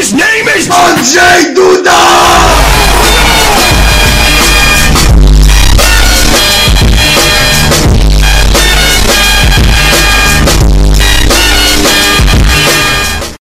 His name is Andrzej Duda!